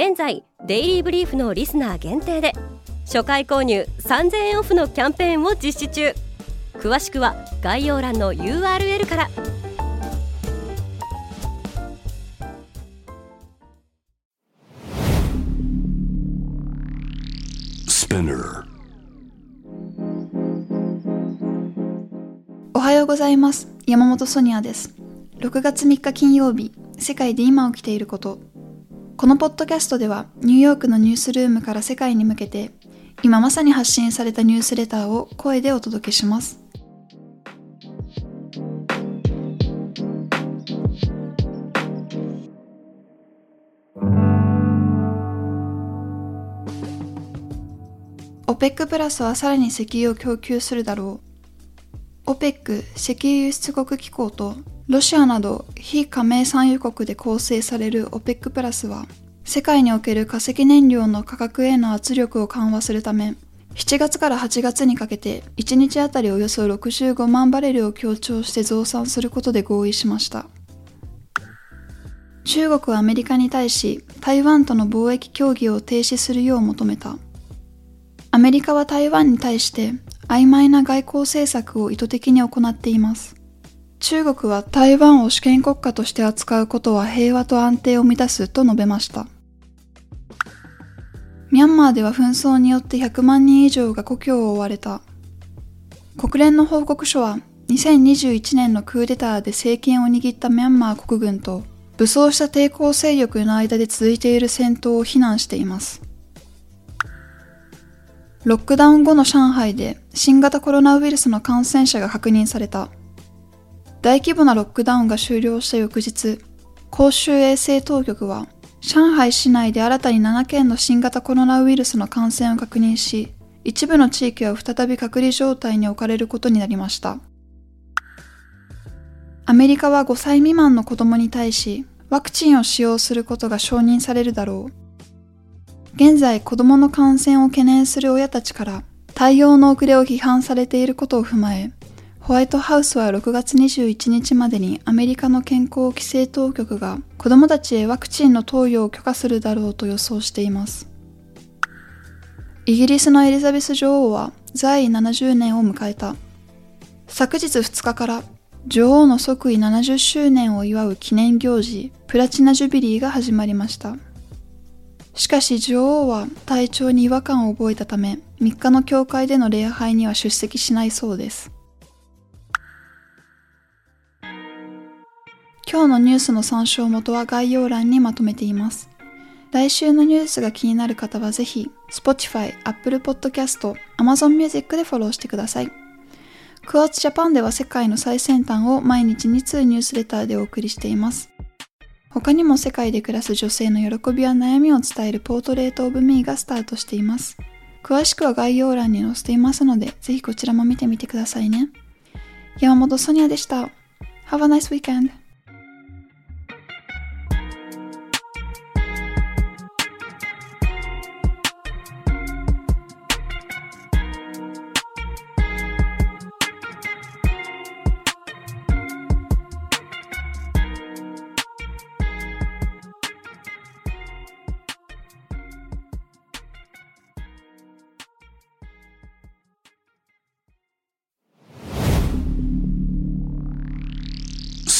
現在デイリーブリーフのリスナー限定で初回購入3000円オフのキャンペーンを実施中。詳しくは概要欄の URL から。おはようございます。山本ソニアです。6月3日金曜日世界で今起きていることこのポッドキャストではニューヨークのニュースルームから世界に向けて今まさに発信されたニュースレターを声でお届けします。OPEC プラスはさらに石油を供給するだろう。OPEC 石油輸出国機構とロシアなど非加盟産油国で構成される OPEC プラスは世界における化石燃料の価格への圧力を緩和するため7月から8月にかけて1日あたりおよそ65万バレルを強調して増産することで合意しました。中国はアメリカに対し台湾との貿易協議を停止するよう求めた。アメリカは台湾に対して曖昧な外交政策を意図的に行っています。中国は台湾を主権国家として扱うことは平和と安定を満たすと述べました。ミャンマーでは紛争によって100万人以上が故郷を追われた。国連の報告書は2021年のクーデターで政権を握ったミャンマー国軍と武装した抵抗勢力の間で続いている戦闘を非難しています。ロックダウン後の上海で新型コロナウイルスの感染者が確認された。大規模なロックダウンが終了した翌日、公衆衛生当局は、上海市内で新たに7件の新型コロナウイルスの感染を確認し、一部の地域は再び隔離状態に置かれることになりました。アメリカは5歳未満の子供に対し、ワクチンを使用することが承認されるだろう。現在子供の感染を懸念する親たちから対応の遅れを批判されていることを踏まえ、ホワイトハウスは6月21日までにアメリカの健康規制当局が子供たちへワクチンの投与を許可するだろうと予想しています。イギリスのエリザベス女王は在位70年を迎えた。昨日2日から女王の即位70周年を祝う記念行事プラチナ・ジュビリーが始まりました。しかし女王は体調に違和感を覚えたため3日の教会での礼拝には出席しないそうです。今日のニュースの参照元は概要欄にまとめています。来週のニュースが気になる方はぜひ、Spotify、Apple Podcast、Amazon Music でフォローしてください。クワーツジャパンでは世界の最先端を毎日2通ニュースレターでお送りしています。他にも世界で暮らす女性の喜びや悩みを伝えるポートレートオブミーがスタートしています。詳しくは概要欄に載せていますので、ぜひこちらも見てみてくださいね。山本ソニアでした。Have a nice weekend!